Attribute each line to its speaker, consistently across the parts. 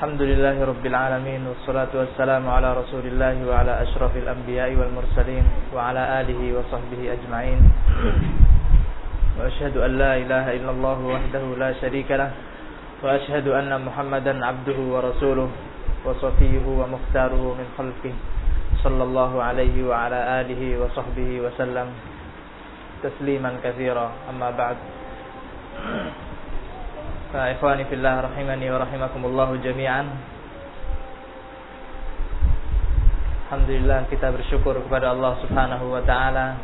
Speaker 1: الحمد لله رب العالمين والصلاة والسلام على رسول الله وعلى أشرف الأنبياء والمرسلين وعلى آله وصحبه أجمعين. وأشهد أن لا إله إلا الله وحده لا شريك له وأشهد أن محمدا عبده ورسوله وصفيه ومختاره من خلقه صلى الله عليه وعلى آله وصحبه وسلم تسليما كثيرا. أما بعد Ikhwani fillah rahimani wa rahimakumullah jami'an. Alhamdulillah kita bersyukur kepada Allah Subhanahu wa taala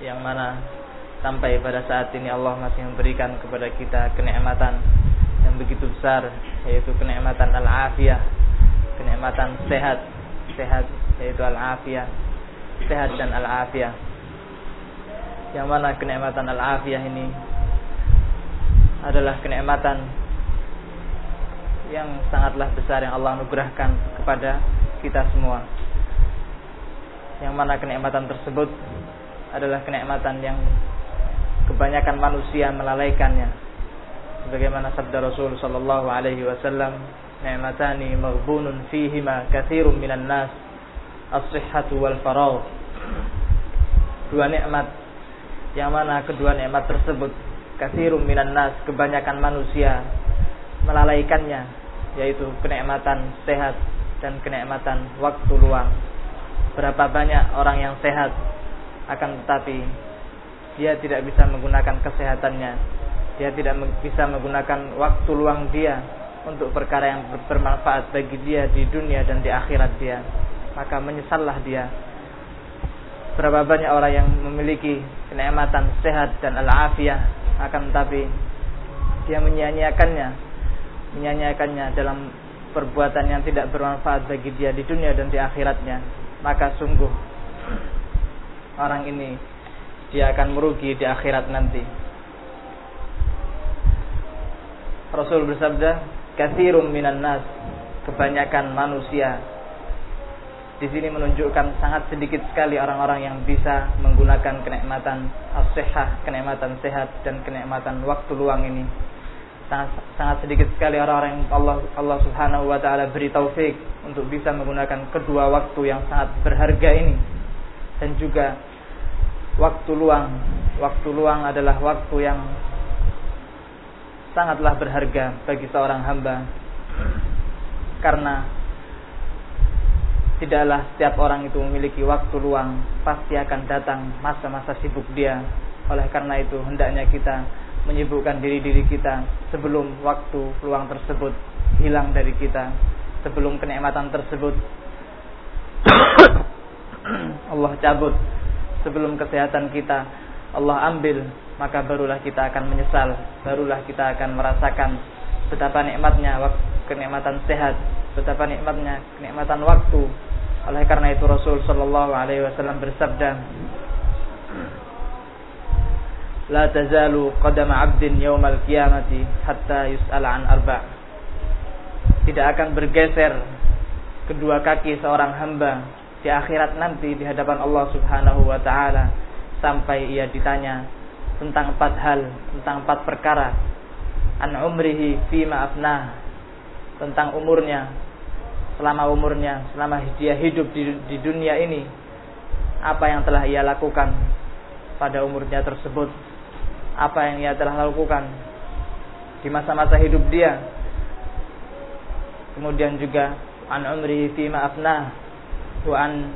Speaker 1: yang mana sampai pada saat ini Allah masih memberikan kepada kita kenikmatan yang begitu besar yaitu kenikmatan al-afiyah, kenikmatan sehat, sehat yaitu al-afiyah, sehat dan al-afiyah. Yang mana kenikmatan al-afiyah ini adalah kenikmatan yang sangatlah besar yang Allah anugerahkan kepada kita semua. Yang mana kenikmatan tersebut adalah kenikmatan yang kebanyakan manusia melalaikannya. Sebagaimana sabda Rasul sallallahu alaihi wasallam, "Ni'matani maghbunun fihima katsirun minan nas, as-sihhatu wal faragh." Dua nikmat yang mana kedua nikmat tersebut kasirun minan nas kebanyakan manusia melalaikannya yaitu kenikmatan sehat dan kenikmatan waktu luang. Berapa banyak orang yang sehat akan tetapi dia tidak bisa menggunakan kesehatannya. Dia tidak bisa menggunakan waktu luang dia untuk perkara yang bermanfaat bagi dia di dunia dan di akhirat dia. Maka menyesallah dia. Berapa banyak orang yang memiliki kenikmatan sehat dan al-afiyah akan tapi dia menyanyiakannya menyanyiakannya dalam perbuatan yang tidak bermanfaat bagi dia di dunia dan di akhiratnya. Maka sungguh orang ini dia akan merugi di akhirat nanti. Rasul bersabda kathirum minan nas. Kebanyakan manusia di sini menunjukkan sangat sedikit sekali orang-orang yang bisa menggunakan kenikmatan as-sihah, kenikmatan sehat dan kenikmatan waktu luang ini. Sangat, sangat sedikit sekali orang-orang yang Allah Allah Subhanahu wa taala beri taufik untuk bisa menggunakan kedua waktu yang sangat berharga ini. Dan juga waktu luang. Waktu luang adalah waktu yang sangatlah berharga bagi seorang hamba. Karena Tidaklah setiap orang itu memiliki waktu luang, pasti akan datang masa-masa sibuk dia. Oleh karena itu, hendaknya kita menyibukkan diri-diri kita sebelum waktu luang tersebut hilang dari kita, sebelum kenikmatan tersebut Allah cabut, sebelum kesehatan kita Allah ambil, maka barulah kita akan menyesal, barulah kita akan merasakan betapa nikmatnya kenikmatan sehat, betapa nikmatnya kenikmatan waktu, oleh karena itu Rasul sallallahu alaihi wasallam bersabda, "La tazalu qadama 'abdin yaumal qiyamati hatta yus'ala an arba'." Tidak akan bergeser kedua kaki seorang hamba di akhirat nanti di hadapan Allah Subhanahu wa taala sampai ia ditanya tentang empat hal, tentang empat perkara. An umrihi fima afnah, tentang umurnya, selama umurnya, selama dia hidup di, di dunia ini, apa yang telah ia lakukan pada umurnya tersebut, apa yang ia telah lakukan di masa-masa hidup dia. Kemudian juga an umri fima afnah wa an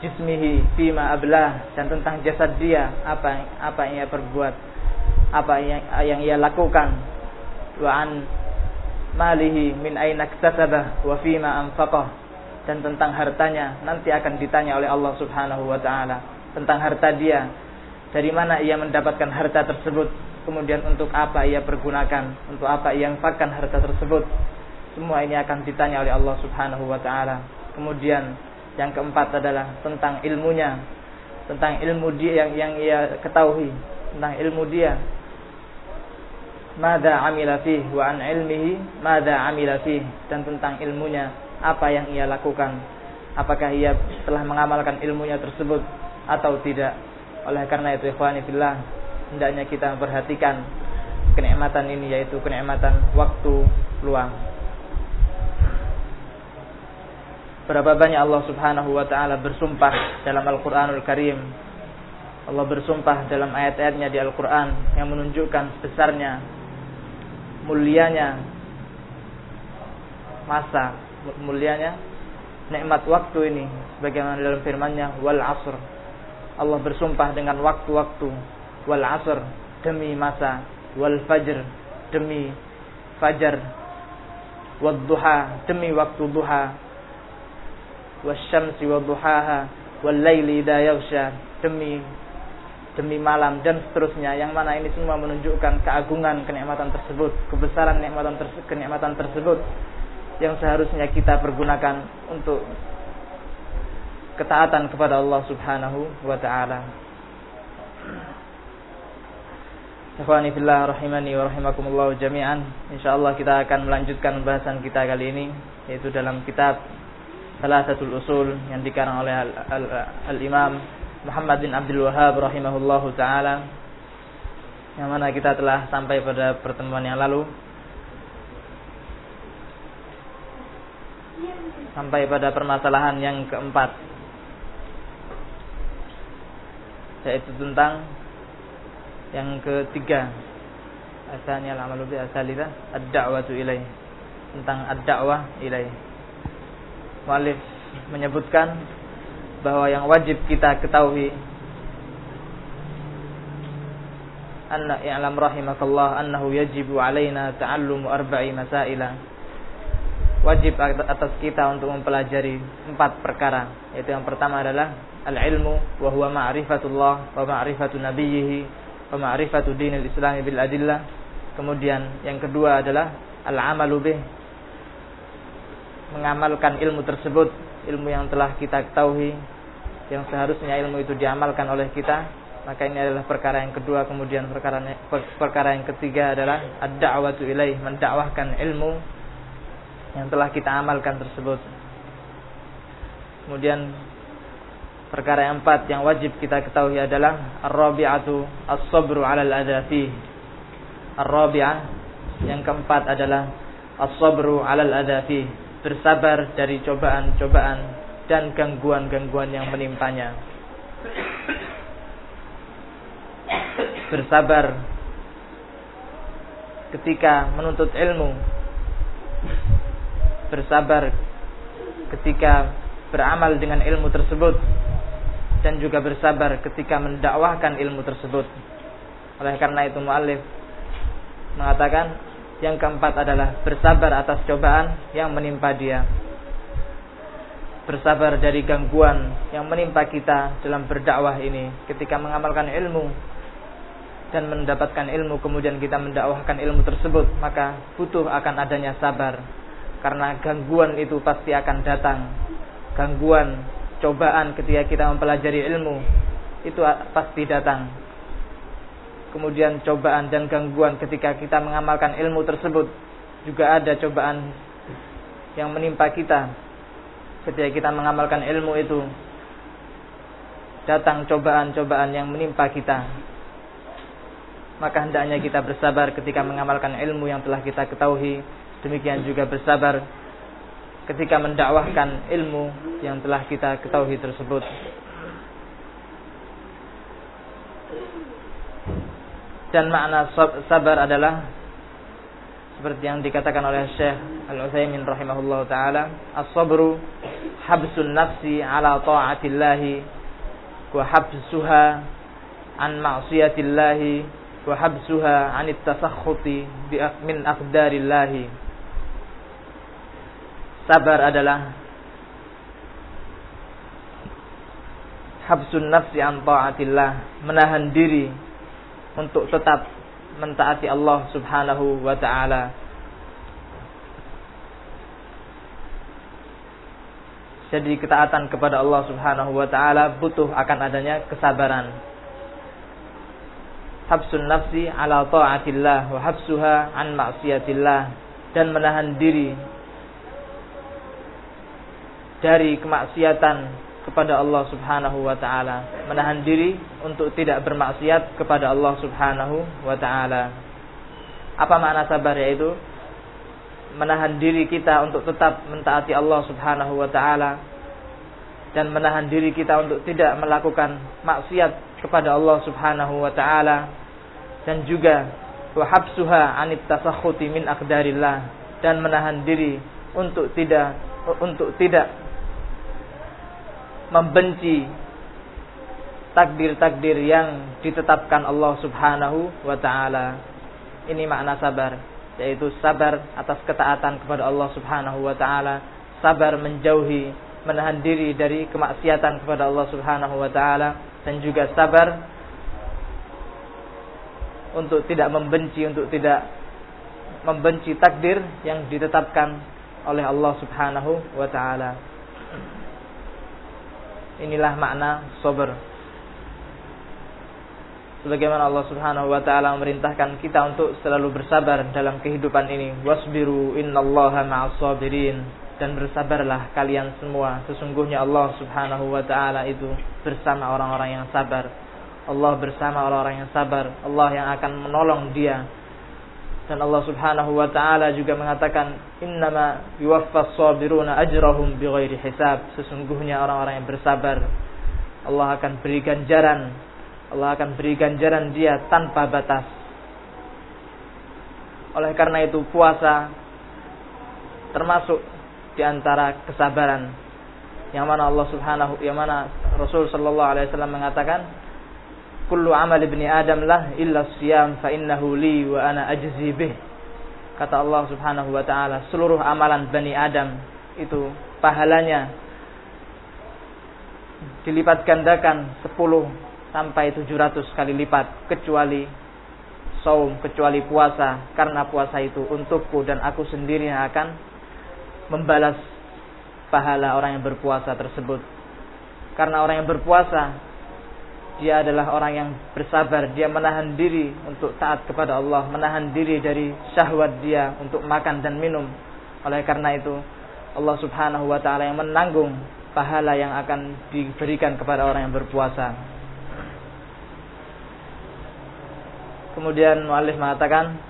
Speaker 1: jismihi fima ablah dan tentang jasad dia apa apa yang ia perbuat apa yang yang ia lakukan wa an malihi min aina iktasabah wa fima anfaqah dan tentang hartanya nanti akan ditanya oleh Allah Subhanahu wa taala tentang harta dia dari mana ia mendapatkan harta tersebut kemudian untuk apa ia pergunakan untuk apa ia infakkan harta tersebut. Semua ini akan ditanya oleh Allah Subhanahu wa taala. Kemudian yang keempat adalah tentang ilmunya tentang ilmu dia yang yang ia ketahui tentang ilmu dia mada amila fih wa an ilmihi mada amila fih dan tentang ilmunya apa yang ia lakukan. Apakah ia telah mengamalkan ilmunya tersebut atau tidak? Oleh karena itu ikhwani fillah hendaknya kita memperhatikan kenikmatan ini yaitu kenikmatan waktu luang. Berapa banyak Allah Subhanahu wa taala bersumpah dalam Al-Qur'anul Karim. Allah bersumpah dalam ayat-ayatnya di Al-Qur'an yang menunjukkan besarnya mulianya masa, mulianya nikmat waktu ini sebagaimana dalam firman-Nya wal asr. Allah bersumpah dengan waktu-waktu wal asr demi masa wal fajr demi fajar wad duha demi waktu duha wasyamsi wa duhaha wal laili idza yaghsha demi demi malam dan seterusnya yang mana ini semua menunjukkan keagungan kenikmatan tersebut, kebesaran kenikmatan tersebut, kenikmatan tersebut yang seharusnya kita pergunakan untuk ketaatan kepada Allah Subhanahu wa taala. Ikhwani fillah rahimani wa rahimakumullah jami'an. Insyaallah kita akan melanjutkan pembahasan kita kali ini yaitu dalam kitab Salasatul Usul yang dikarang oleh Al-Imam Muhammad bin Abdul Wahab rahimahullahu taala yang mana kita telah sampai pada pertemuan yang lalu. Sampai pada permasalahan yang keempat yaitu tentang yang ketiga asalnya al-amalu bi asalida ad-da'watu ilaih tentang ad-da'wah ilaih. Walif menyebutkan bahwa yang wajib kita ketahui. Anna i'lam rahimakallah annahu yajibu alaina ta'allumu arba'i masaila. Wajib atas kita untuk mempelajari empat perkara. Yaitu yang pertama adalah al-ilmu wa huwa ma'rifatullah wa ma'rifatu nabiyhi wa ma'rifatu dinil islam bil adillah. Kemudian yang kedua adalah al-amalu bih mengamalkan ilmu tersebut, ilmu yang telah kita ketahui, yang seharusnya ilmu itu diamalkan oleh kita, maka ini adalah perkara yang kedua. Kemudian perkara perkara yang ketiga adalah ad-da'watu ilaih, mendakwahkan ilmu yang telah kita amalkan tersebut. Kemudian perkara yang empat yang wajib kita ketahui adalah ar-rabi'atu as-sabru 'alal adafi. Ar-rabi'ah yang keempat adalah as-sabru 'alal adafi bersabar dari cobaan-cobaan dan gangguan-gangguan yang menimpanya. Bersabar ketika menuntut ilmu. Bersabar ketika beramal dengan ilmu tersebut dan juga bersabar ketika mendakwahkan ilmu tersebut. Oleh karena itu muallif mengatakan yang keempat adalah bersabar atas cobaan yang menimpa dia. Bersabar dari gangguan yang menimpa kita dalam berdakwah ini ketika mengamalkan ilmu dan mendapatkan ilmu kemudian kita mendakwahkan ilmu tersebut maka butuh akan adanya sabar. Karena gangguan itu pasti akan datang. Gangguan cobaan ketika kita mempelajari ilmu itu pasti datang kemudian cobaan dan gangguan ketika kita mengamalkan ilmu tersebut. Juga ada cobaan yang menimpa kita. Ketika kita mengamalkan ilmu itu datang cobaan-cobaan yang menimpa kita. Maka hendaknya kita bersabar ketika mengamalkan ilmu yang telah kita ketahui. Demikian juga bersabar ketika mendakwahkan ilmu yang telah kita ketahui tersebut dan makna sabar adalah seperti yang dikatakan oleh Syekh Al-Utsaimin rahimahullah taala, as-sabru habsun nafsi ala ta'atillah wa habsuha an ma'siyatillah wa habsuha an at-tasakhuti min aqdarillah. Sabar adalah habsun nafsi an ta'atillah, menahan diri untuk tetap mentaati Allah Subhanahu wa taala. Jadi ketaatan kepada Allah Subhanahu wa taala butuh akan adanya kesabaran. Habsun nafsi ala taatillah wa habsuha an maksiatillah dan menahan diri dari kemaksiatan kepada Allah Subhanahu wa taala, menahan diri untuk tidak bermaksiat kepada Allah Subhanahu wa taala. Apa makna sabar yaitu? Menahan diri kita untuk tetap mentaati Allah Subhanahu wa taala. Dan menahan diri kita untuk tidak melakukan maksiat kepada Allah Subhanahu wa taala. Dan juga wahabsuha anit tasakhuti min aqdarillah dan menahan diri untuk tidak untuk tidak membenci takdir-takdir yang ditetapkan Allah Subhanahu wa taala. Ini makna sabar, yaitu sabar atas ketaatan kepada Allah Subhanahu wa taala, sabar menjauhi menahan diri dari kemaksiatan kepada Allah Subhanahu wa taala dan juga sabar untuk tidak membenci untuk tidak membenci takdir yang ditetapkan oleh Allah Subhanahu wa taala. Inilah makna sabar sebagaimana Allah Subhanahu wa taala memerintahkan kita untuk selalu bersabar dalam kehidupan ini. Wasbiru innallaha ma'as sabirin. Dan bersabarlah kalian semua. Sesungguhnya Allah Subhanahu wa taala itu bersama orang-orang yang sabar. Allah bersama orang-orang yang sabar. Allah yang akan menolong dia dan Allah Subhanahu wa taala juga mengatakan innama yuwaffas sabiruna ajrahum bighairi hisab. Sesungguhnya orang-orang yang bersabar Allah akan beri ganjaran. Allah akan beri ganjaran dia tanpa batas. Oleh karena itu puasa termasuk di antara kesabaran. Yang mana Allah Subhanahu yang mana Rasul sallallahu alaihi wasallam mengatakan kullu amal ibni adam lah illa siyam fa innahu li wa ana ajzi bih. Kata Allah Subhanahu wa taala seluruh amalan bani Adam itu pahalanya dilipat gandakan 10 sampai 700 kali lipat kecuali saum kecuali puasa karena puasa itu untukku dan aku sendiri yang akan membalas pahala orang yang berpuasa tersebut. Karena orang yang berpuasa dia adalah orang yang bersabar. Dia menahan diri untuk taat kepada Allah. Menahan diri dari syahwat dia untuk makan dan minum. Oleh karena itu Allah Subhanahu wa taala yang menanggung pahala yang akan diberikan kepada orang yang berpuasa. Kemudian muallif mengatakan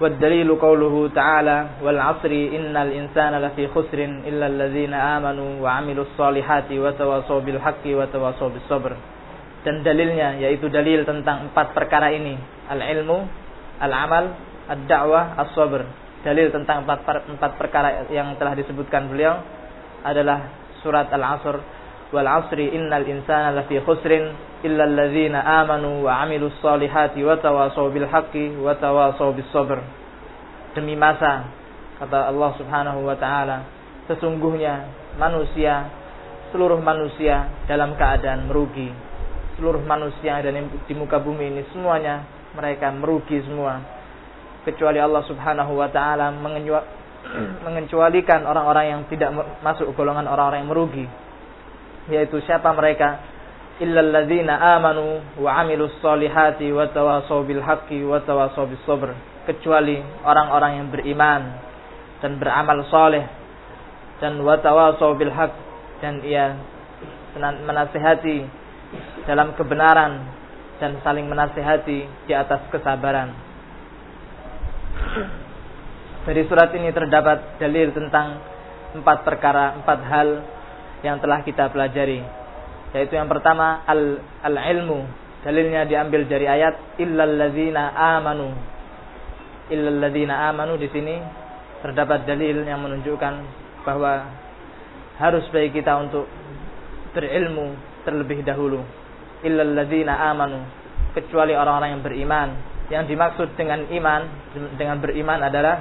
Speaker 1: والدليل قوله تعالى والعصر إن الإنسان لفي خسر إلا الذين آمنوا وعملوا الصالحات وتواصوا بالحق وتواصوا بالصبر dan dalilnya yaitu dalil tentang empat perkara ini al-ilmu, al-amal, ad-da'wah, as-sabr. Dalil tentang empat, empat perkara yang telah disebutkan beliau adalah surat Al-Asr wal asri innal insana lafi khusrin illa alladzina amanu wa amilus solihati wa tawasaw bil haqqi wa tawasaw bis sabr. Demi masa kata Allah Subhanahu wa taala sesungguhnya manusia seluruh manusia dalam keadaan merugi. Seluruh manusia yang ada di muka bumi ini semuanya mereka merugi semua. Kecuali Allah Subhanahu wa taala mengecualikan orang-orang yang tidak masuk golongan orang-orang yang merugi yaitu siapa mereka? Illal ladzina amanu wa amilus solihati wa tawasaw bil haqqi wa tawasaw bis sabr. Kecuali orang-orang yang beriman dan beramal soleh dan wa tawasaw bil haqq. Dan ia menasihati dalam kebenaran dan saling menasihati di atas kesabaran. Dari surat ini terdapat dalil tentang empat perkara, empat hal yang telah kita pelajari. Yaitu yang pertama al al ilmu. Dalilnya diambil dari ayat illal ladzina amanu. Illal ladzina amanu di sini terdapat dalil yang menunjukkan bahwa harus bagi kita untuk berilmu terlebih dahulu. Illal ladzina amanu kecuali orang-orang yang beriman. Yang dimaksud dengan iman dengan beriman adalah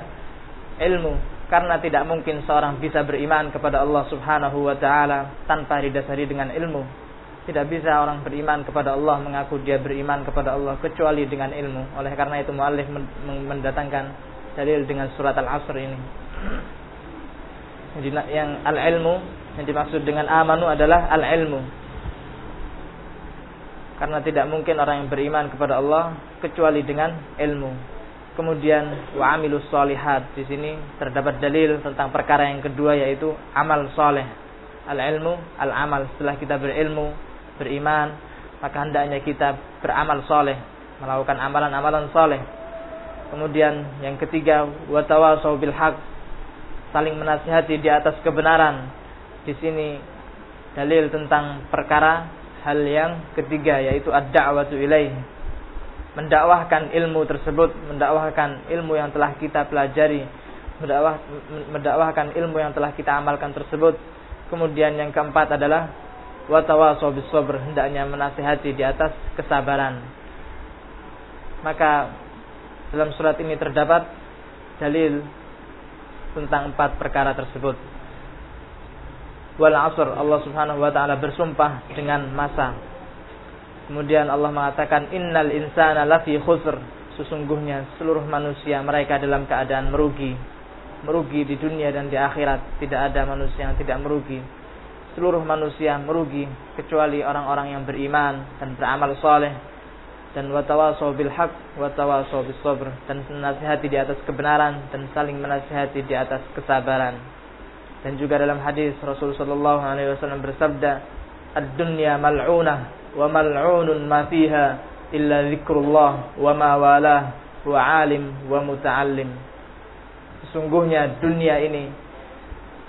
Speaker 1: ilmu karena tidak mungkin seorang bisa beriman kepada Allah Subhanahu wa taala tanpa didasari dengan ilmu. Tidak bisa orang beriman kepada Allah mengaku dia beriman kepada Allah kecuali dengan ilmu. Oleh karena itu muallif mendatangkan dalil dengan surat Al-Asr ini. Jadi yang al-ilmu yang dimaksud dengan amanu adalah al-ilmu. Karena tidak mungkin orang yang beriman kepada Allah kecuali dengan ilmu. Kemudian wa amilus solihat di sini terdapat dalil tentang perkara yang kedua yaitu amal soleh. Al ilmu, al amal. Setelah kita berilmu, beriman, maka hendaknya kita beramal soleh, melakukan amalan-amalan soleh. Kemudian yang ketiga, watawasau bil haq, saling menasihati di atas kebenaran. Di sini dalil tentang perkara hal yang ketiga yaitu ad-da'watu ilaih. Mendakwahkan ilmu tersebut, mendakwahkan ilmu yang telah kita pelajari, mendakwah, mendakwahkan ilmu yang telah kita amalkan tersebut. Kemudian yang keempat adalah watawasau bis sabr, hendaknya menasihati di atas kesabaran. Maka dalam surat ini terdapat dalil tentang empat perkara tersebut. Wal asr Allah Subhanahu wa taala bersumpah dengan masa. Kemudian Allah mengatakan innal insana lafi khusr. Sesungguhnya seluruh manusia mereka dalam keadaan merugi. Merugi di dunia dan di akhirat. Tidak ada manusia yang tidak merugi. Seluruh manusia merugi kecuali orang-orang yang beriman dan beramal soleh dan watawasau bil haq watawasau bis sabr dan menasihati di atas kebenaran dan saling menasihati di atas kesabaran dan juga dalam hadis Rasul sallallahu alaihi wasallam bersabda ad-dunya mal'unah wa mal'unun ma fiha illa zikrullah wa ma walah wa alim wa muta'allim. Sesungguhnya dunia ini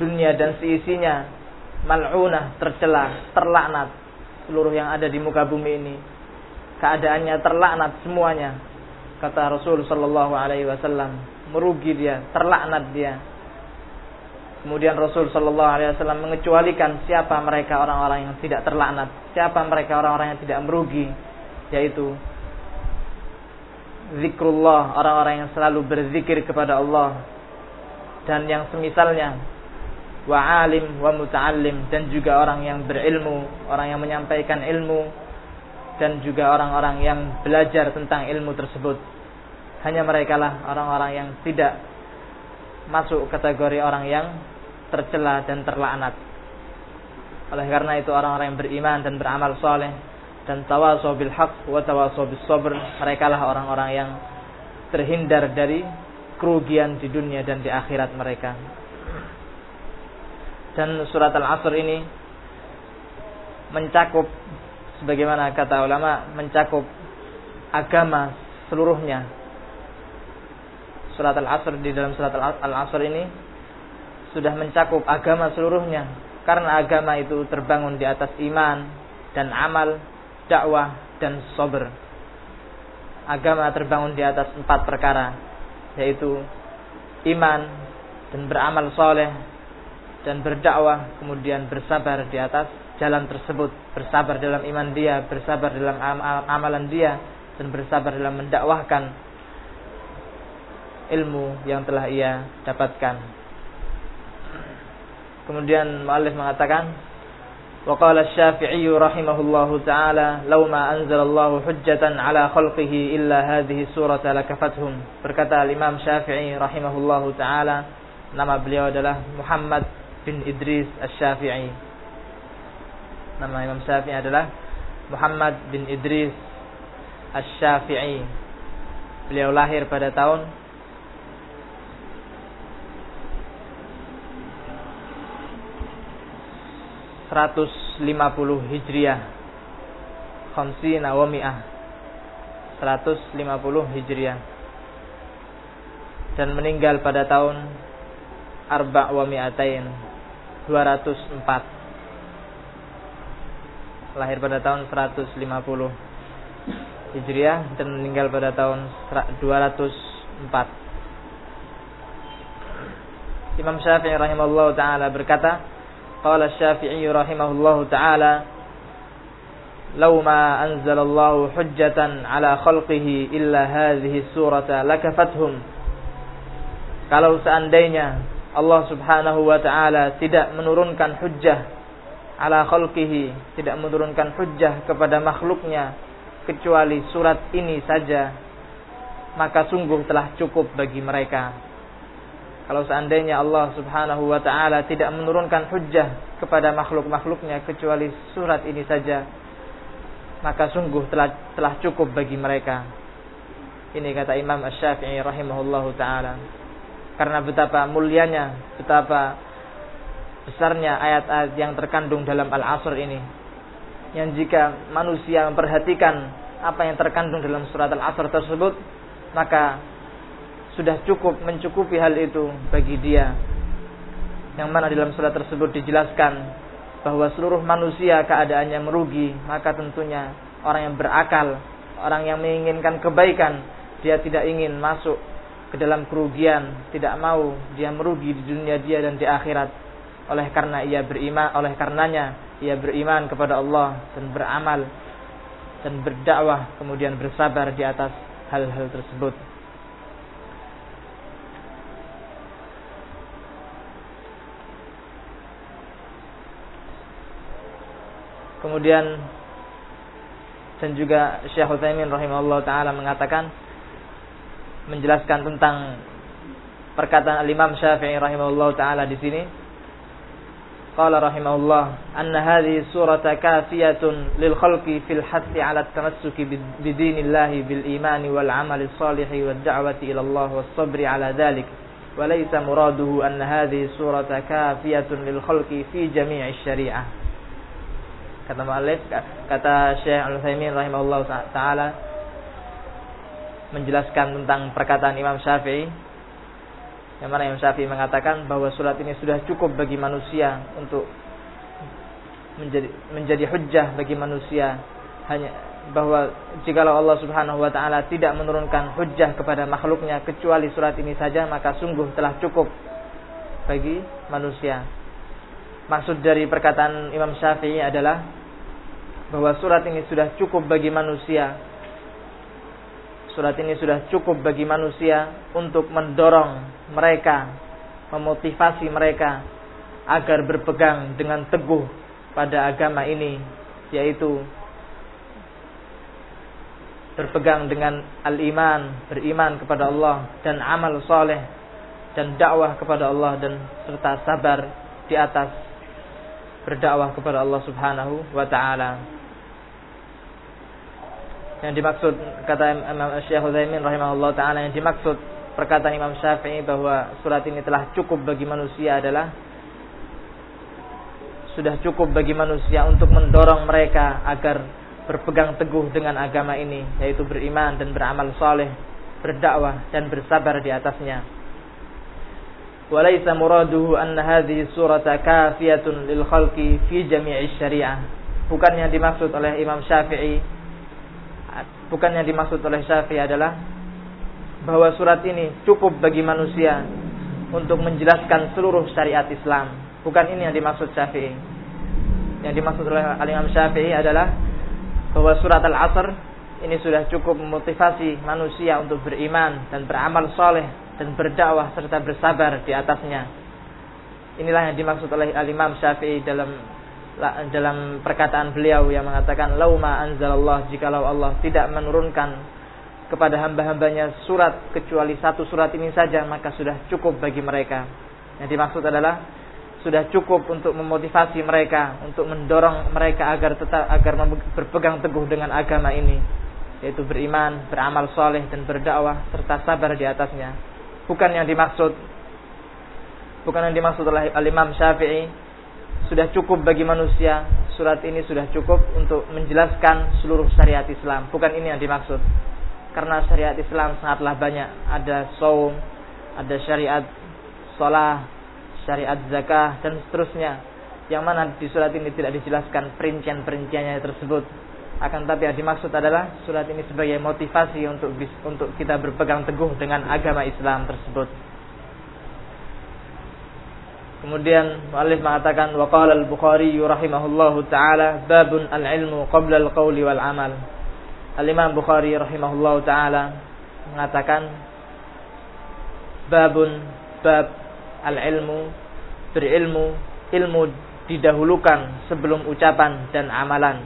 Speaker 1: dunia dan seisinya mal'unah tercela terlaknat seluruh yang ada di muka bumi ini. Keadaannya terlaknat semuanya kata Rasul sallallahu alaihi wasallam. Merugi dia terlaknat dia kemudian Rasul sallallahu alaihi wasallam mengecualikan siapa mereka orang-orang yang tidak terlaknat siapa mereka orang-orang yang tidak merugi yaitu zikrullah orang-orang yang selalu berzikir kepada Allah dan yang semisalnya wa alim wa muta'allim dan juga orang yang berilmu orang yang menyampaikan ilmu dan juga orang-orang yang belajar tentang ilmu tersebut. Hanya mereka lah orang-orang yang tidak masuk kategori orang yang tercela dan terlaknat. Oleh karena itu orang-orang yang beriman dan beramal soleh dan tawasaw bil haq wa tawasaw bis sabr, mereka lah orang-orang yang terhindar dari kerugian di dunia dan di akhirat mereka. Dan surat Al-Asr ini mencakup sebagaimana kata ulama mencakup agama seluruhnya. Surat Al-Asr di dalam surat Al-Asr ini sudah mencakup agama seluruhnya karena agama itu terbangun di atas iman dan amal, dakwah dan sober. Agama terbangun di atas empat perkara yaitu iman dan beramal soleh dan berdakwah kemudian bersabar di atas jalan tersebut, bersabar dalam iman dia, bersabar dalam am amalan dia, dan bersabar dalam mendakwahkan ilmu yang telah ia dapatkan. Kemudian muallif mengatakan, wa qala Asy-Syafi'i rahimahullahu taala, "Law ma anzalallahu hujjatan ala khalqihi illa hadhihi surata lakafathum." Berkata Imam Syafi'i rahimahullahu taala, nama beliau adalah Muhammad bin Idris Asy-Syafi'i Nama Imam Syafi'i adalah Muhammad bin Idris Asy-Syafi'i. Beliau lahir pada tahun seratus lima puluh Hijriah. Khamsina wa mi'ah. Seratus lima puluh Hijriah. Dan meninggal pada tahun Arba' wa mi'atain. Dua ratus empat. Lahir pada tahun 150 Hijriah dan meninggal pada tahun 204. Imam Syafi'i rahimahullah taala berkata, qala Syafi'i rahimahullah taala, "Law ma anzalallahu hujjatan ala khalqihi illa hadhihi surata lakafathum." Kalau seandainya Allah Subhanahu wa taala tidak menurunkan hujjah ala khalqihi tidak menurunkan hujjah kepada makhluknya kecuali surat ini saja maka sungguh telah cukup bagi mereka kalau seandainya Allah Subhanahu wa taala tidak menurunkan hujjah kepada makhluk-makhluknya kecuali surat ini saja maka sungguh telah telah cukup bagi mereka ini kata Imam Asy-Syafi'i rahimahullahu taala karena betapa mulianya betapa besarnya ayat-ayat yang terkandung dalam Al-Asr ini. Yang jika manusia memperhatikan apa yang terkandung dalam surat Al-Asr tersebut, maka sudah cukup mencukupi hal itu bagi dia. Yang mana dalam surat tersebut dijelaskan bahwa seluruh manusia keadaannya merugi, maka tentunya orang yang berakal, orang yang menginginkan kebaikan, dia tidak ingin masuk ke dalam kerugian, tidak mau dia merugi di dunia dia dan di akhirat. Oleh karena ia beriman, oleh karenanya ia beriman kepada Allah dan beramal dan berdakwah kemudian bersabar di atas hal-hal tersebut. Kemudian dan juga Syekh Utsaimin rahimahullah taala mengatakan menjelaskan tentang perkataan Al-Imam Syafi'i rahimahullah taala di sini. Qala rahimahullah anna hadhihi surata kafiyatun lil khalqi fil hasi 'ala at-tamassuki bi dinillahi bil imani wal 'amali salihi wad da'wati ila Allah was sabri 'ala dhalik. Wa laysa muraduhu anna hadhihi surata kafiyatun lil khalqi fi jami'i syariah kata muallif kata Syekh Al-Utsaimin rahimahullah taala menjelaskan tentang perkataan Imam Syafi'i yang mana Imam Syafi'i mengatakan bahwa surat ini sudah cukup bagi manusia untuk menjadi menjadi hujjah bagi manusia hanya bahwa jikalau Allah Subhanahu wa taala tidak menurunkan hujjah kepada makhluknya kecuali surat ini saja maka sungguh telah cukup bagi manusia. Maksud dari perkataan Imam Syafi'i adalah bahwa surat ini sudah cukup bagi manusia Surat ini sudah cukup bagi manusia untuk mendorong mereka, memotivasi mereka agar berpegang dengan teguh pada agama ini, yaitu berpegang dengan al-iman, beriman kepada Allah dan amal soleh dan dakwah kepada Allah dan serta sabar di atas berdakwah kepada Allah Subhanahu wa taala. Yang dimaksud kata Imam Syekh Utsaimin rahimahullah taala yang dimaksud perkataan Imam Syafi'i bahwa surat ini telah cukup bagi manusia adalah sudah cukup bagi manusia untuk mendorong mereka agar berpegang teguh dengan agama ini yaitu beriman dan beramal soleh berdakwah dan bersabar di atasnya. Walaysa muraduhu anna hadhihi surata kafiyatun lil khalqi fi jami'i syariah. Bukan yang dimaksud oleh Imam Syafi'i bukan yang dimaksud oleh Syafi'i adalah bahwa surat ini cukup bagi manusia untuk menjelaskan seluruh syariat Islam. Bukan ini yang dimaksud Syafi'i. Yang dimaksud oleh Al-Imam Syafi'i adalah bahwa surat Al-Asr ini sudah cukup memotivasi manusia untuk beriman dan beramal soleh dan berdakwah serta bersabar di atasnya. Inilah yang dimaksud oleh Al-Imam Syafi'i dalam dalam perkataan beliau yang mengatakan lauma anzalallah jikalau Allah tidak menurunkan kepada hamba-hambanya surat kecuali satu surat ini saja maka sudah cukup bagi mereka. Yang dimaksud adalah sudah cukup untuk memotivasi mereka, untuk mendorong mereka agar tetap agar berpegang teguh dengan agama ini, yaitu beriman, beramal soleh dan berdakwah serta sabar di atasnya. Bukan yang dimaksud bukan yang dimaksud oleh Al Imam Syafi'i sudah cukup bagi manusia. Surat ini sudah cukup untuk menjelaskan seluruh syariat Islam. Bukan ini yang dimaksud. Karena syariat Islam sangatlah banyak. Ada saum, ada syariat sholat, syariat zakah, dan seterusnya. Yang mana di surat ini tidak dijelaskan perincian-perinciannya tersebut. Akan tapi yang dimaksud adalah surat ini sebagai motivasi untuk untuk kita berpegang teguh dengan agama Islam tersebut. Kemudian muallif mengatakan wa qala al-Bukhari rahimahullahu taala babun al-ilmu qabla al-qawli wal amal. Al-Imam Bukhari rahimahullahu taala mengatakan babun bab al-ilmu berilmu ilmu didahulukan sebelum ucapan dan amalan.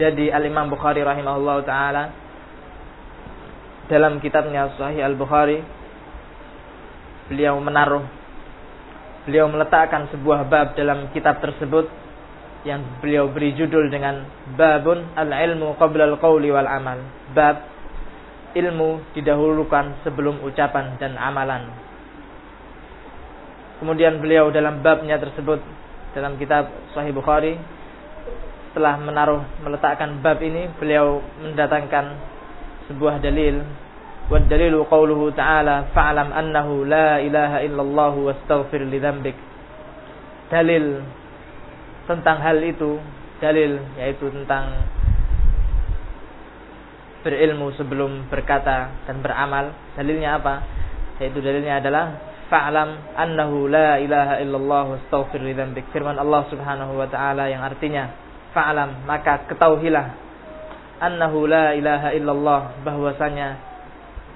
Speaker 1: Jadi Al-Imam Bukhari rahimahullahu taala dalam kitabnya Sahih Al-Bukhari beliau menaruh beliau meletakkan sebuah bab dalam kitab tersebut yang beliau beri judul dengan babun al-ilmu qabla al-qawli wal amal. Bab ilmu didahulukan sebelum ucapan dan amalan. Kemudian beliau dalam babnya tersebut dalam kitab Sahih Bukhari setelah menaruh meletakkan bab ini beliau mendatangkan sebuah dalil والدليل قوله تعالى فاعلم أنه لا إله إلا الله واستغفر لذنبك dalil tentang hal itu dalil yaitu tentang berilmu sebelum berkata dan beramal dalilnya apa yaitu dalilnya adalah fa'lam annahu la ilaha illallah wastaghfir li dzambik firman Allah Subhanahu wa taala yang artinya fa'lam maka ketahuilah annahu la ilaha illallah bahwasanya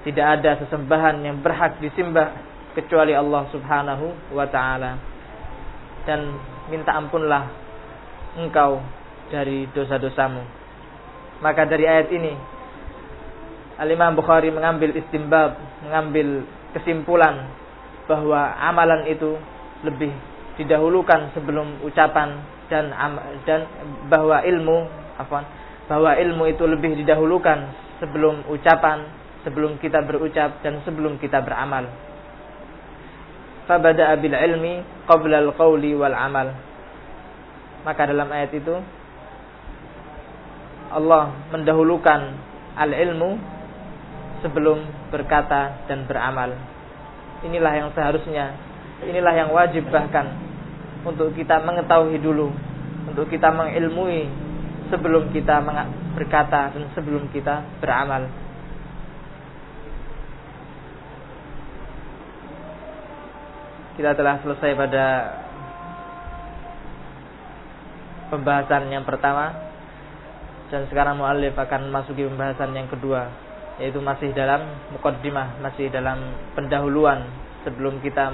Speaker 1: tidak ada sesembahan yang berhak disembah kecuali Allah Subhanahu wa taala. Dan minta ampunlah engkau dari dosa-dosamu. Maka dari ayat ini Al-Imam Bukhari mengambil istimbab, mengambil kesimpulan bahwa amalan itu lebih didahulukan sebelum ucapan dan dan bahwa ilmu afwan bahwa ilmu itu lebih didahulukan sebelum ucapan sebelum kita berucap dan sebelum kita beramal. Fabada'a bil ilmi qabla al-qawli wal amal. Maka dalam ayat itu Allah mendahulukan al-ilmu sebelum berkata dan beramal. Inilah yang seharusnya, inilah yang wajib bahkan untuk kita mengetahui dulu, untuk kita mengilmui sebelum kita berkata dan sebelum kita beramal. Kita telah selesai pada pembahasan yang pertama. Dan sekarang muallif akan masuki pembahasan yang kedua yaitu masih dalam mukaddimah masih dalam pendahuluan sebelum kita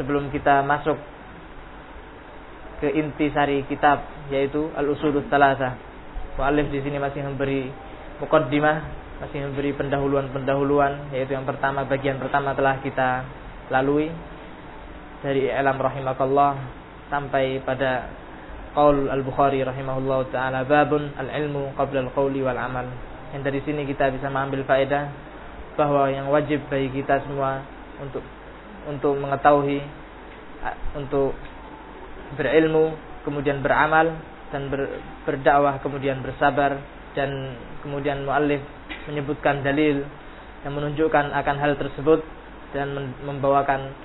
Speaker 1: sebelum kita masuk ke inti sari kitab yaitu al-usulus talasa muallif di sini masih memberi mukaddimah masih memberi pendahuluan-pendahuluan yaitu yang pertama bagian pertama telah kita lalui dari alam rahimakallah sampai pada qaul al-Bukhari rahimahullah taala babun al-ilmu qabla al-qauli wal amal. Yang dari sini kita bisa mengambil faedah bahwa yang wajib bagi kita semua untuk untuk mengetahui untuk berilmu kemudian beramal dan ber, berdakwah kemudian bersabar dan kemudian muallif menyebutkan dalil yang menunjukkan akan hal tersebut dan membawakan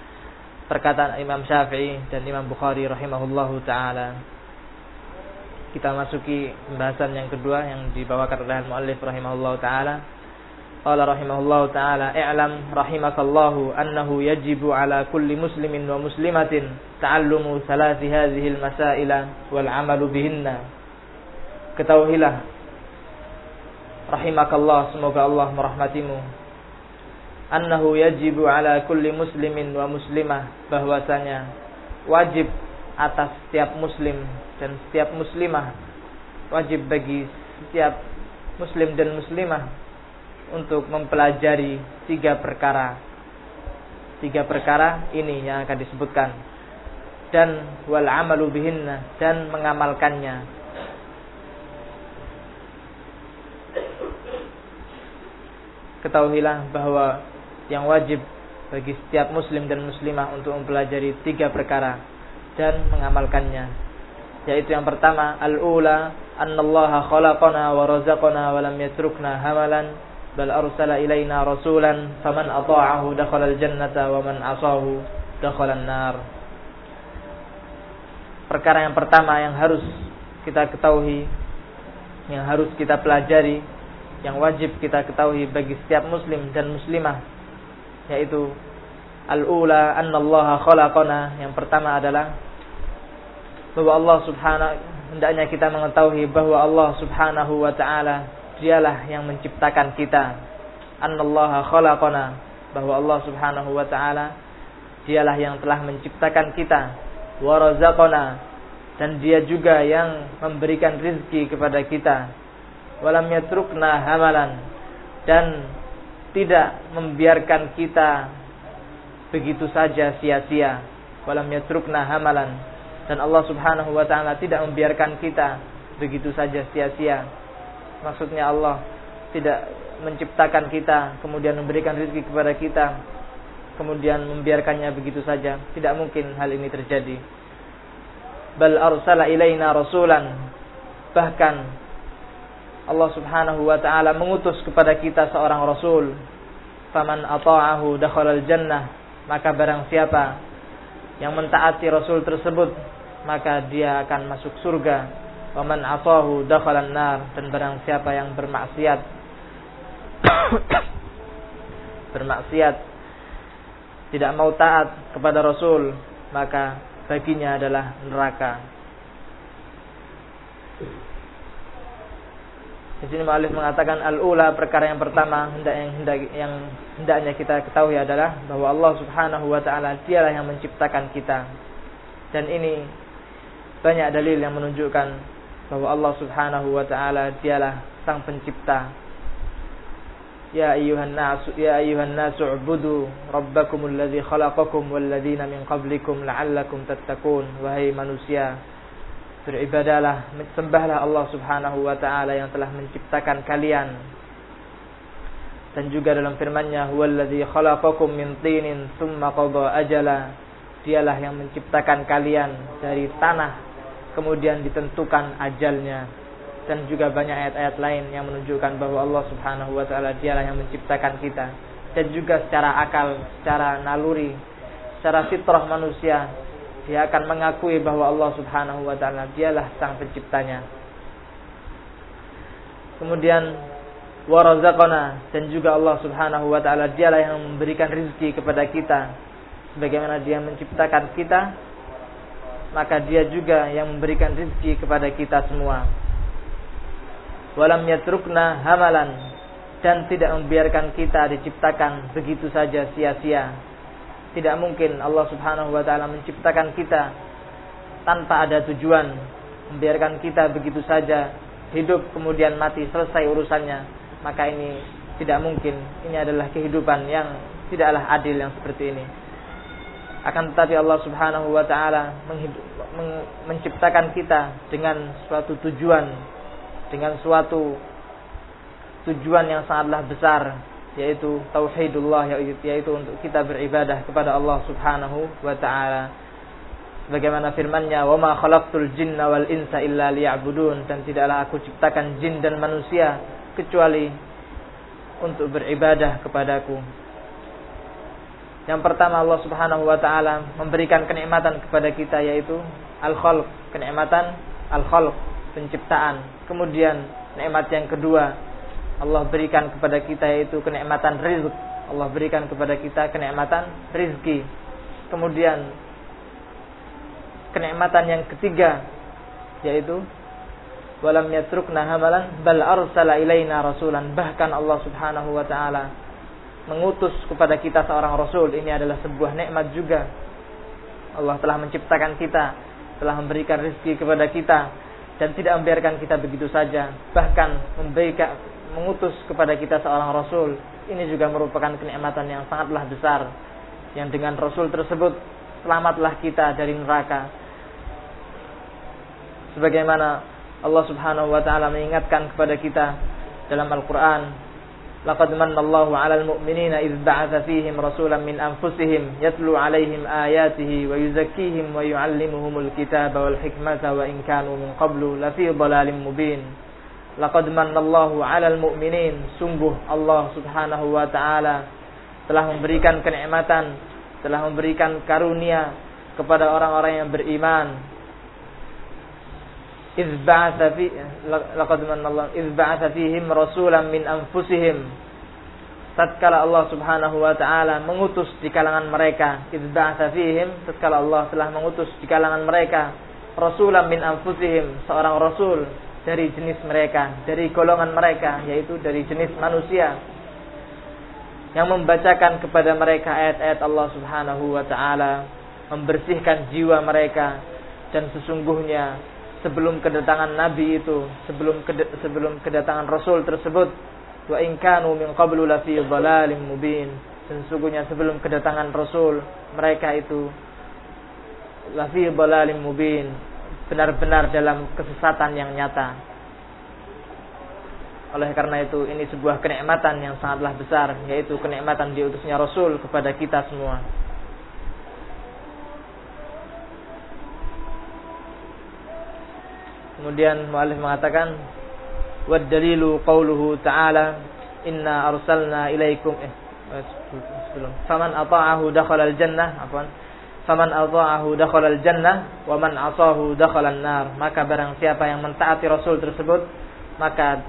Speaker 1: perkataan Imam Syafi'i dan Imam Bukhari rahimahullahu taala. Kita masuki pembahasan yang kedua yang dibawakan oleh muallif rahimahullahu taala. Qala rahimahullahu taala, "I'lam rahimakallahu annahu yajibu ala kulli muslimin wa muslimatin ta'allumu thalathi hadhihi al-masaila wal 'amalu bihinna." Ketahuilah rahimakallah semoga Allah merahmatimu annahu yajibu ala kulli muslimin wa muslimah bahwasanya wajib atas setiap muslim dan setiap muslimah wajib bagi setiap muslim dan muslimah untuk mempelajari tiga perkara. Tiga perkara ini yang akan disebutkan. Dan wal amalu bihinna dan mengamalkannya. Ketahuilah bahwa yang wajib bagi setiap muslim dan muslimah untuk mempelajari tiga perkara dan mengamalkannya. Yaitu yang pertama al-ula annallaha khalaqana wa razaqana wa lam yatrukna hamalan bal arsala ilaina rasulan faman ata'ahu dakhala al-jannata wa man asahu dakhala an-nar perkara yang pertama yang harus kita ketahui yang harus kita pelajari yang wajib kita ketahui bagi setiap muslim dan muslimah yaitu al-ula annallaha khalaqana. Yang pertama adalah bahwa Allah subhanahu hendaknya kita mengetahui bahwa Allah subhanahu wa taala dialah yang menciptakan kita. Annallaha khalaqana. Bahwa Allah subhanahu wa taala dialah yang telah menciptakan kita. Wa razaqana. Dan dia juga yang memberikan rizki kepada kita. Walam yatrukna hamalan. Dan tidak membiarkan kita begitu saja sia-sia. Walam yatrukna hamalan. Dan Allah Subhanahu wa taala tidak membiarkan kita begitu saja sia-sia. Maksudnya Allah tidak menciptakan kita kemudian memberikan rezeki kepada kita kemudian membiarkannya begitu saja. Tidak mungkin hal ini terjadi. Bal arsala ilaina rasulan. Bahkan Allah Subhanahu wa taala mengutus kepada kita seorang rasul. Faman ata'ahu dakhalal jannah, maka barang siapa yang mentaati rasul tersebut, maka dia akan masuk surga. Waman atahu dakhalan nar, dan barang siapa yang bermaksiat bermaksiat tidak mau taat kepada rasul, maka baginya adalah neraka. Di sini Ma'alif mengatakan al-ula perkara yang pertama hendak yang hendak yang hendaknya kita ketahui adalah bahwa Allah Subhanahu wa taala dialah yang menciptakan kita. Dan ini banyak dalil yang menunjukkan bahwa Allah Subhanahu wa taala dialah sang pencipta. Ya ayyuhan nas ya ayyuhan nas ubudu rabbakumul ladzi khalaqakum wal ladzina min qablikum la'allakum tattaqun wahai manusia beribadalah, sembahlah Allah Subhanahu wa taala yang telah menciptakan kalian. Dan juga dalam firman-Nya, "Huwallazi khalaqakum min tinin tsumma qada ajala." Dialah yang menciptakan kalian dari tanah kemudian ditentukan ajalnya. Dan juga banyak ayat-ayat lain yang menunjukkan bahwa Allah Subhanahu wa taala dialah yang menciptakan kita. Dan juga secara akal, secara naluri, secara fitrah manusia dia akan mengakui bahwa Allah Subhanahu wa taala dialah sang penciptanya. Kemudian warazaqana dan juga Allah Subhanahu wa taala dialah yang memberikan rezeki kepada kita sebagaimana dia menciptakan kita maka dia juga yang memberikan rezeki kepada kita semua. Walam yatrukna hamalan dan tidak membiarkan kita diciptakan begitu saja sia-sia tidak mungkin Allah Subhanahu wa taala menciptakan kita tanpa ada tujuan, membiarkan kita begitu saja hidup kemudian mati selesai urusannya. Maka ini tidak mungkin. Ini adalah kehidupan yang tidaklah adil yang seperti ini. Akan tetapi Allah Subhanahu wa taala menciptakan kita dengan suatu tujuan, dengan suatu tujuan yang sangatlah besar yaitu tauhidullah yaitu untuk kita beribadah kepada Allah Subhanahu wa taala. Bagaimana firman-Nya, "Wa ma khalaqtul jinna wal insa illa liya'budun" dan tidaklah aku ciptakan jin dan manusia kecuali untuk beribadah kepadaku. Yang pertama Allah Subhanahu wa taala memberikan kenikmatan kepada kita yaitu al-khalq, kenikmatan al-khalq, penciptaan. Kemudian nikmat yang kedua Allah berikan kepada kita yaitu kenikmatan rizq. Allah berikan kepada kita kenikmatan rizki. Kemudian kenikmatan yang ketiga yaitu walam yatrukna hamalan bal arsala ilaina rasulan. Bahkan Allah Subhanahu wa taala mengutus kepada kita seorang rasul. Ini adalah sebuah nikmat juga. Allah telah menciptakan kita, telah memberikan rezeki kepada kita dan tidak membiarkan kita begitu saja, bahkan memberikan mengutus kepada kita seorang rasul ini juga merupakan kenikmatan yang sangatlah besar yang dengan rasul tersebut selamatlah kita dari neraka. Sebagaimana Allah Subhanahu wa taala mengingatkan kepada kita dalam Al-Qur'an Laqad manna Allahu 'alal mu'minina idz ba'atha fihim rasulan min anfusihim yatlu 'alaihim ayatihi wa yuzakkihim wa yu'allimuhumul kitaba wal hikmata wa in kanu min Laqad mannallahu 'alal mu'minin. Sungguh Allah Subhanahu wa taala telah memberikan kenikmatan, telah memberikan karunia kepada orang-orang yang beriman. Idz ba'atha fi laqad fihim rasulan min anfusihim. Tatkala Allah Subhanahu wa taala mengutus di kalangan mereka, idz ba'atha fihim, tatkala Allah telah mengutus di kalangan mereka rasulan min anfusihim, seorang rasul dari jenis mereka, dari golongan mereka, yaitu dari jenis manusia yang membacakan kepada mereka ayat-ayat Allah Subhanahu wa taala, membersihkan jiwa mereka dan sesungguhnya sebelum kedatangan nabi itu, sebelum sebelum kedatangan rasul tersebut, wa in kanu min qablu lafi dhalalin mubin. Dan sesungguhnya sebelum kedatangan rasul, mereka itu lafi dhalalin mubin, benar-benar dalam kesesatan yang nyata. Oleh karena itu ini sebuah kenikmatan yang sangatlah besar yaitu kenikmatan diutusnya Rasul kepada kita semua. Kemudian mu'alif mengatakan Wad dalilu qawluhu ta'ala Inna arsalna ilaikum eh, Sebelum Faman ata'ahu dakhala al-jannah Apaan faman ata'ahu dakhala al-jannah wa man asahu dakhala an-nar maka barang siapa yang mentaati rasul tersebut maka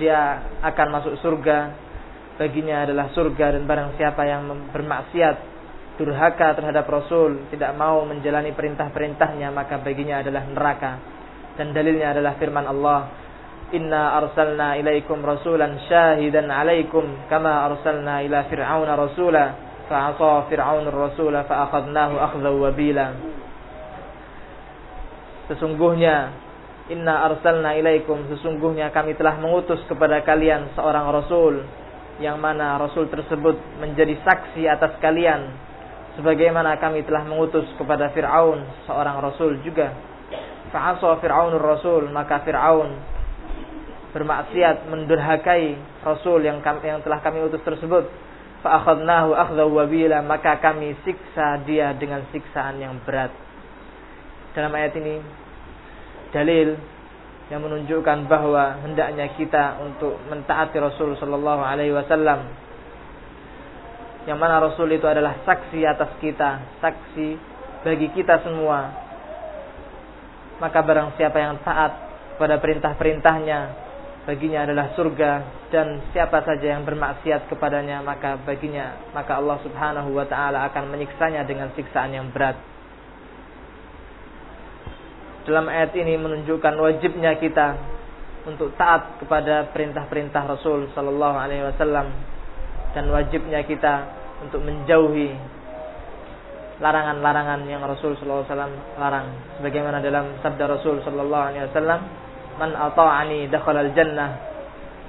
Speaker 1: dia akan masuk surga. Baginya adalah surga dan barang siapa yang bermaksiat durhaka terhadap rasul tidak mau menjalani perintah-perintahnya maka baginya adalah neraka. Dan dalilnya adalah firman Allah Inna arsalna ilaikum rasulan syahidan alaikum kama arsalna ila fir'auna rasula fa'asa fir'aun rasula fa'akhadnahu akhdaw wabila Sesungguhnya Inna arsalna ilaikum. Sesungguhnya kami telah mengutus kepada kalian seorang rasul yang mana rasul tersebut menjadi saksi atas kalian sebagaimana kami telah mengutus kepada Firaun seorang rasul juga. Fa'asa Fir'aunur Rasul, maka Fir'aun bermaksiat mendurhakai Rasul yang kami, yang telah kami utus tersebut. Fa'akhadnahu akhdha wabila, maka kami siksa dia dengan siksaan yang berat. Dalam ayat ini dalil yang menunjukkan bahwa hendaknya kita untuk mentaati Rasul sallallahu alaihi wasallam. Yang mana Rasul itu adalah saksi atas kita, saksi bagi kita semua maka barang siapa yang taat pada perintah-perintahnya baginya adalah surga dan siapa saja yang bermaksiat kepadanya maka baginya maka Allah Subhanahu wa taala akan menyiksanya dengan siksaan yang berat. Dalam ayat ini menunjukkan wajibnya kita untuk taat kepada perintah-perintah Rasul sallallahu alaihi wasallam dan wajibnya kita untuk menjauhi larangan-larangan yang Rasul sallallahu alaihi wasallam larang sebagaimana dalam sabda Rasul sallallahu alaihi wasallam man ata'ani dakhalal jannah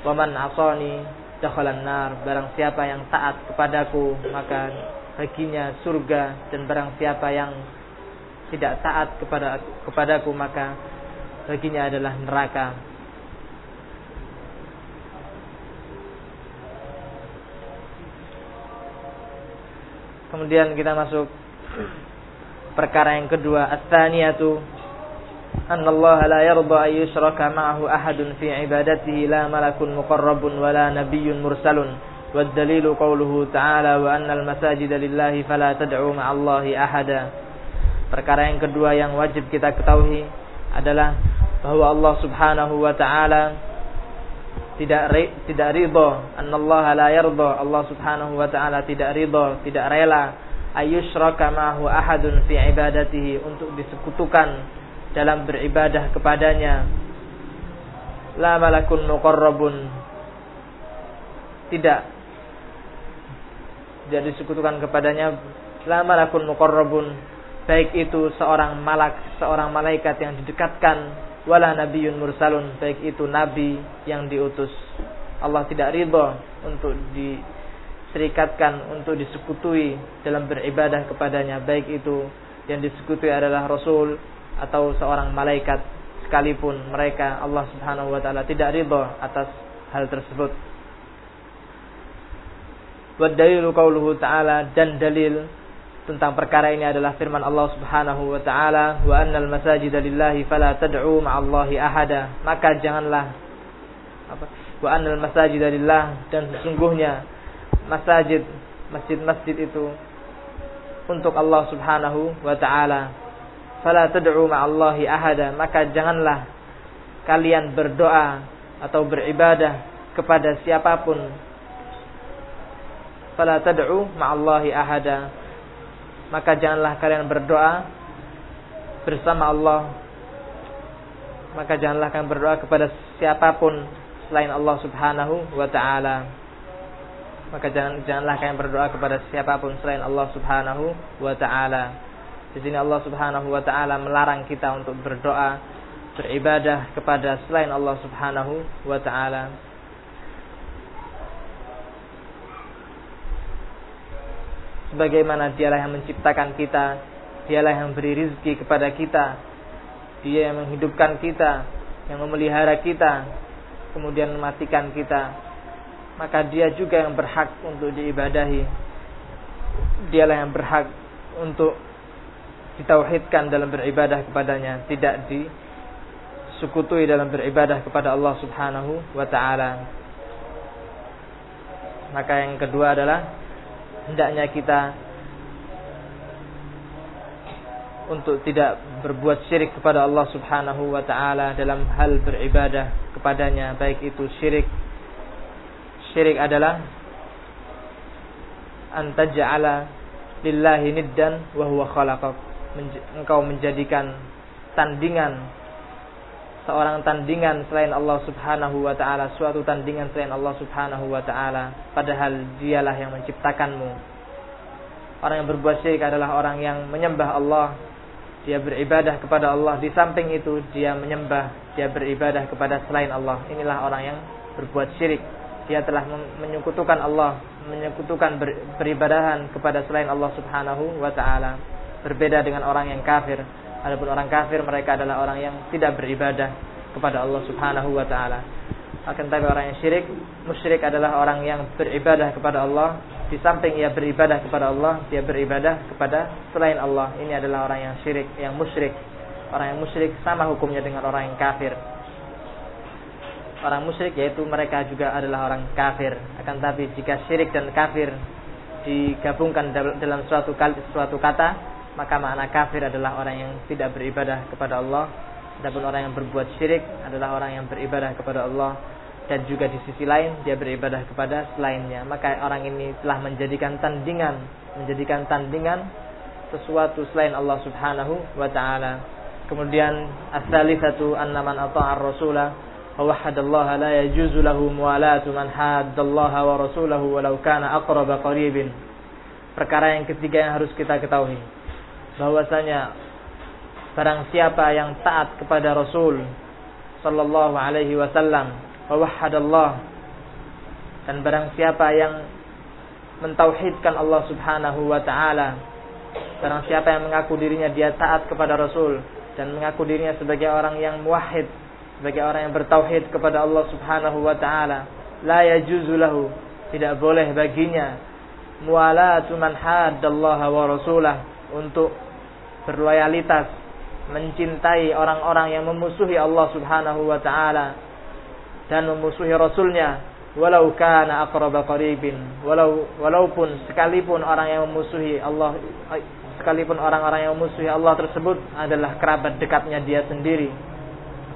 Speaker 1: wa man asani dakhalan nar. Barang siapa yang taat kepadaku maka baginya surga. Dan barang siapa yang tidak taat kepada kepadaku maka baginya adalah neraka. Kemudian kita masuk Perkara yang kedua, at-thaniyatu anna Allah la yarda ay yushraka ma'ahu ahadun fi ibadatihi la malakun muqarrabun wa la nabiyyun mursalun. والدليل قوله تعالى وأن المساجد لله فلا تدعوا مع الله أحدا Perkara yang kedua yang wajib kita ketahui adalah bahwa Allah Subhanahu wa taala tidak tidak ridha, annallaha la yarda, Allah Subhanahu wa taala tidak ridha, tidak rela ayushraka ma'hu ahadun fi ibadatihi untuk disekutukan dalam beribadah kepadanya. La malakun muqarrabun. Tidak. Tidak disekutukan kepadanya. La malakun muqarrabun. Baik itu seorang malak seorang malaikat yang didekatkan. Wala nabiyyun mursalun. Baik itu nabi yang diutus. Allah tidak ridha untuk di serikatkan untuk disekutui dalam beribadah kepadanya. Baik itu yang disekutui adalah rasul atau seorang malaikat sekalipun mereka Allah Subhanahu wa taala tidak ridha atas hal tersebut. Wa dalilu qauluhu ta'ala dan dalil tentang perkara ini adalah firman Allah Subhanahu wa taala wa annal masajida lillahi fala tad'u ma'allahi ahada maka janganlah apa wa annal masajida lillah dan sesungguhnya masajid, masjid-masjid itu untuk Allah Subhanahu wa taala. Fala tad'u ma'allahi ahada, maka janganlah kalian berdoa atau beribadah kepada siapa pun. Fala tad'u ma'allahi ahada. Maka janganlah kalian berdoa bersama Allah. Maka janganlah kalian berdoa kepada siapa pun selain Allah Subhanahu wa taala maka jangan janganlah kalian berdoa kepada siapa pun selain Allah Subhanahu wa taala. Di sini Allah Subhanahu wa taala melarang kita untuk berdoa beribadah kepada selain Allah Subhanahu wa taala. Sebagaimana dialah yang menciptakan kita, dialah yang beri rizki kepada kita, dia yang menghidupkan kita, yang memelihara kita, kemudian mematikan kita, maka dia juga yang berhak untuk diibadahi. Dialah yang berhak untuk ditauhidkan dalam beribadah kepadanya, tidak di disukutui dalam beribadah kepada Allah Subhanahu wa taala. Maka yang kedua adalah hendaknya kita untuk tidak berbuat syirik kepada Allah Subhanahu wa taala dalam hal beribadah kepadanya baik itu syirik syirik adalah antaj'ala lillahi niddan wa huwa khalaqak engkau menjadikan tandingan seorang tandingan selain Allah Subhanahu wa taala suatu tandingan selain Allah Subhanahu wa taala padahal dialah yang menciptakanmu. Orang yang berbuat syirik adalah orang yang menyembah Allah. Dia beribadah kepada Allah. Di samping itu dia menyembah dia beribadah kepada selain Allah. Inilah orang yang berbuat syirik. Dia telah menyekutukan Allah menyekutukan ber, beribadahan kepada selain Allah Subhanahu wa taala berbeda dengan orang yang kafir adapun orang kafir mereka adalah orang yang tidak beribadah kepada Allah Subhanahu wa taala akan tapi orang yang syirik musyrik adalah orang yang beribadah kepada Allah di samping ia beribadah kepada Allah, dia beribadah kepada selain Allah. Ini adalah orang yang syirik, yang musyrik. Orang yang musyrik sama hukumnya dengan orang yang kafir. Orang musyrik yaitu mereka juga adalah orang kafir. Akan tapi jika syirik dan kafir digabungkan dalam suatu suatu kata, maka makna kafir adalah orang yang tidak beribadah kepada Allah. Adapun orang yang berbuat syirik adalah orang yang beribadah kepada Allah. Dan juga di sisi lain dia beribadah kepada selainnya. Maka orang ini telah menjadikan tandingan menjadikan tandingan sesuatu selain Allah Subhanahu wa taala. Kemudian as-salisatu anna man ata'a ar-rasula wa wahadallaha la yajuzu lahu muwalatu man haddallaha wa rasulahu walau kana aqraba qaribin. Perkara yang ketiga yang harus kita ketahui bahwasanya barang siapa yang taat kepada Rasul sallallahu alaihi wasallam Allah dan barang siapa yang mentauhidkan Allah Subhanahu wa taala barang siapa yang mengaku dirinya dia taat kepada Rasul dan mengaku dirinya sebagai orang yang muwahhid sebagai orang yang bertauhid kepada Allah Subhanahu wa taala la yajuzu lahu tidak boleh baginya. Mualatu man haddallaha wa rasulah untuk berloyalitas mencintai orang-orang yang memusuhi Allah Subhanahu wa taala dan memusuhi Rasulnya. Walau kana aqraba qaribin walau walaupun sekalipun orang yang memusuhi Allah sekalipun orang-orang yang memusuhi Allah tersebut adalah kerabat dekatnya dia sendiri.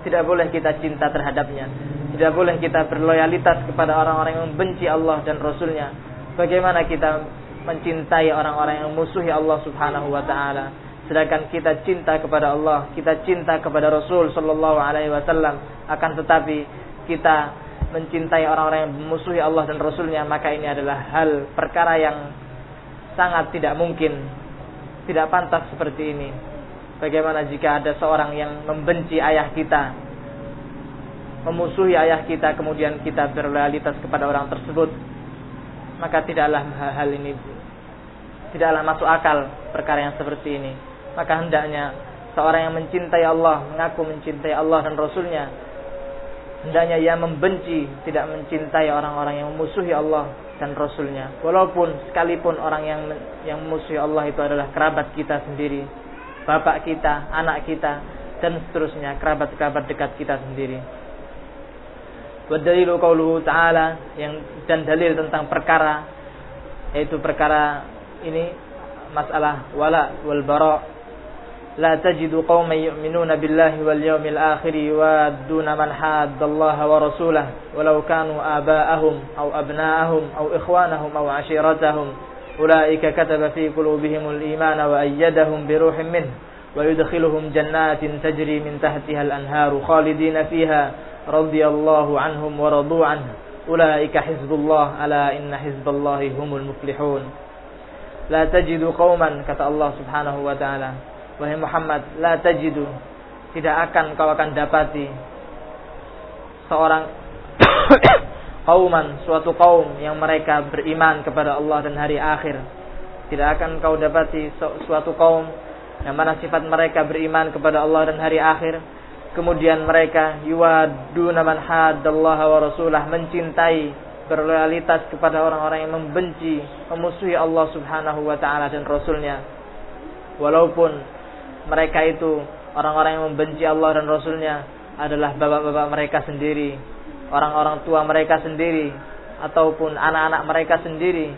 Speaker 1: Tidak boleh kita cinta terhadapnya. Tidak boleh kita berloyalitas kepada orang-orang yang membenci Allah dan Rasulnya. Bagaimana kita mencintai orang-orang yang memusuhi Allah Subhanahu wa taala. Sedangkan kita cinta kepada Allah kita cinta kepada Rasul sallallahu alaihi wasallam. Akan tetapi kita mencintai orang-orang yang memusuhi Allah dan Rasulnya maka ini adalah hal perkara yang sangat tidak mungkin tidak pantas seperti ini. Bagaimana jika ada seorang yang membenci ayah kita memusuhi ayah kita kemudian kita berloyalitas kepada orang tersebut maka tidaklah hal ini tidaklah masuk akal perkara yang seperti ini maka hendaknya seorang yang mencintai Allah mengaku mencintai Allah dan Rasulnya hendaknya ia membenci, tidak mencintai orang-orang yang memusuhi Allah dan Rasulnya. Walaupun sekalipun orang yang yang memusuhi Allah itu adalah kerabat kita sendiri, bapak kita, anak kita, dan seterusnya kerabat-kerabat dekat kita sendiri. Wadalilu qauluhu ta'ala yang dan dalil tentang perkara yaitu perkara ini masalah wala wal bara. La tajidu qauman yu'minuna billahi wal yawmil akhir wa duna man haddallaha wa rasulahu walau kanu aba'ahum aw abna'ahum aw ikhwanahum aw ashiratahum ulaika kataba fi qulubihimul iman wa ayyadahum bi ruhin min wa yudkhiluhum jannatin tajri min tahtiha al anharu khalidina fiha radiyallahu anhum wa radu حزب ulaika hizbullah ala inna hizballahi humul muflihun la tajidu qauman kata Allah Subhanahu wa taala. Wahai Muhammad la tajidu. Tidak akan kau akan dapati seorang kauman suatu kaum yang mereka beriman kepada Allah dan hari akhir. Tidak akan kau dapati suatu kaum yang mana sifat mereka beriman kepada Allah dan hari akhir. Kemudian mereka yuwaduna man haddallaha wa rasulah mencintai berloyalitas kepada orang-orang yang membenci, memusuhi Allah Subhanahu wa taala dan rasulnya. Walaupun mereka itu orang-orang yang membenci Allah dan Rasulnya adalah bapak-bapak mereka sendiri, orang-orang tua mereka sendiri, ataupun anak-anak mereka sendiri,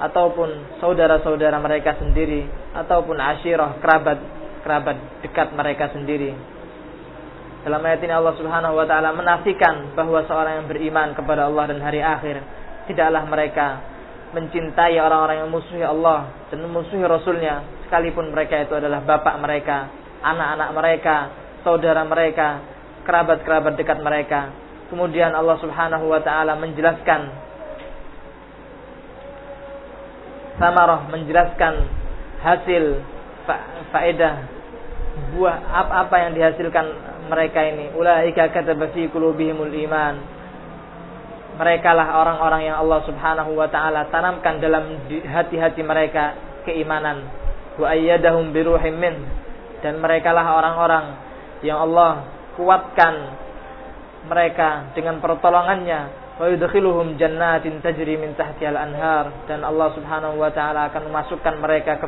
Speaker 1: ataupun saudara-saudara mereka sendiri, ataupun asyirah kerabat kerabat dekat mereka sendiri. Dalam ayat ini Allah Subhanahu wa taala menafikan bahwa seorang yang beriman kepada Allah dan hari akhir tidaklah mereka mencintai orang-orang yang musuhi Allah dan musuhi Rasulnya sekalipun mereka itu adalah bapak mereka, anak-anak mereka, saudara mereka, kerabat-kerabat dekat mereka. Kemudian Allah Subhanahu wa taala menjelaskan samarah menjelaskan hasil faedah buah apa-apa yang dihasilkan mereka ini. Ulaika kataba fi qulubihimul iman. Mereka lah orang-orang yang Allah Subhanahu wa taala tanamkan dalam hati-hati mereka keimanan. Wa ayyadahum biruhim min. Dan mereka lah orang-orang yang Allah kuatkan mereka dengan pertolongannya wa yudkhiluhum jannatin tajri min tahtiha al-anhar dan Allah Subhanahu wa taala akan memasukkan mereka ke,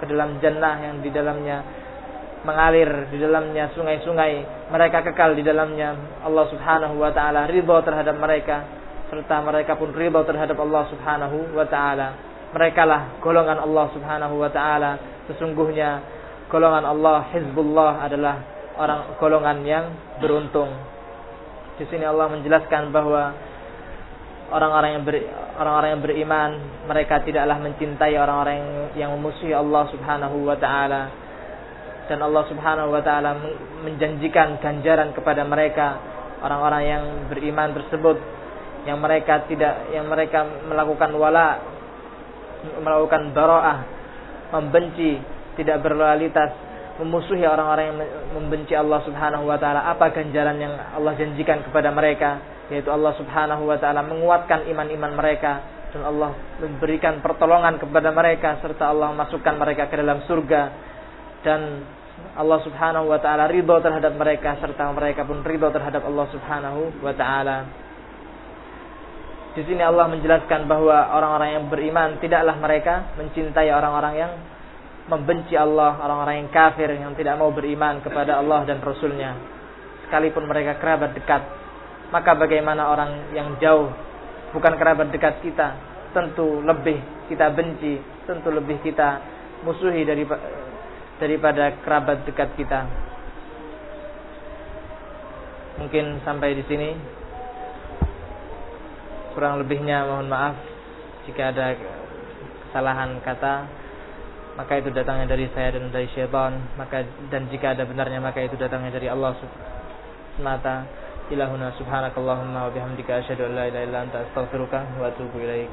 Speaker 1: ke dalam jannah yang di dalamnya mengalir di dalamnya sungai-sungai. Mereka kekal di dalamnya. Allah Subhanahu wa taala ridha terhadap mereka. Serta mereka pun ridha terhadap Allah Subhanahu wa taala. Mereka lah golongan Allah Subhanahu wa taala. Sesungguhnya golongan Allah Hizbullah adalah orang golongan yang beruntung. Di sini Allah menjelaskan bahwa orang-orang yang ber, orang-orang yang beriman mereka tidaklah mencintai orang-orang yang, memusuhi Allah Subhanahu wa taala dan Allah Subhanahu wa taala menjanjikan ganjaran kepada mereka orang-orang yang beriman tersebut yang mereka tidak yang mereka melakukan wala melakukan baraah membenci tidak berloyalitas memusuhi orang-orang yang membenci Allah Subhanahu wa taala. Apa ganjaran yang Allah janjikan kepada mereka? Yaitu Allah Subhanahu wa taala menguatkan iman-iman mereka dan Allah memberikan pertolongan kepada mereka serta Allah masukkan mereka ke dalam surga dan Allah Subhanahu wa taala ridho terhadap mereka serta mereka pun ridho terhadap Allah Subhanahu wa taala. Di sini Allah menjelaskan bahwa orang-orang yang beriman tidaklah mereka mencintai orang-orang yang membenci Allah, orang-orang yang kafir yang tidak mau beriman kepada Allah dan Rasulnya. Sekalipun mereka kerabat dekat. Maka bagaimana orang yang jauh bukan kerabat dekat kita, tentu lebih kita benci, tentu lebih kita musuhi dari daripada kerabat dekat kita. Mungkin sampai di sini. Kurang lebihnya mohon maaf jika ada kesalahan kata maka itu datangnya dari saya dan dari syaitan maka dan jika ada benarnya maka itu datangnya dari Allah semata ilahuna subhanakallahumma wa bihamdika asyhadu an la ilaha illa anta astaghfiruka wa atubu ilaik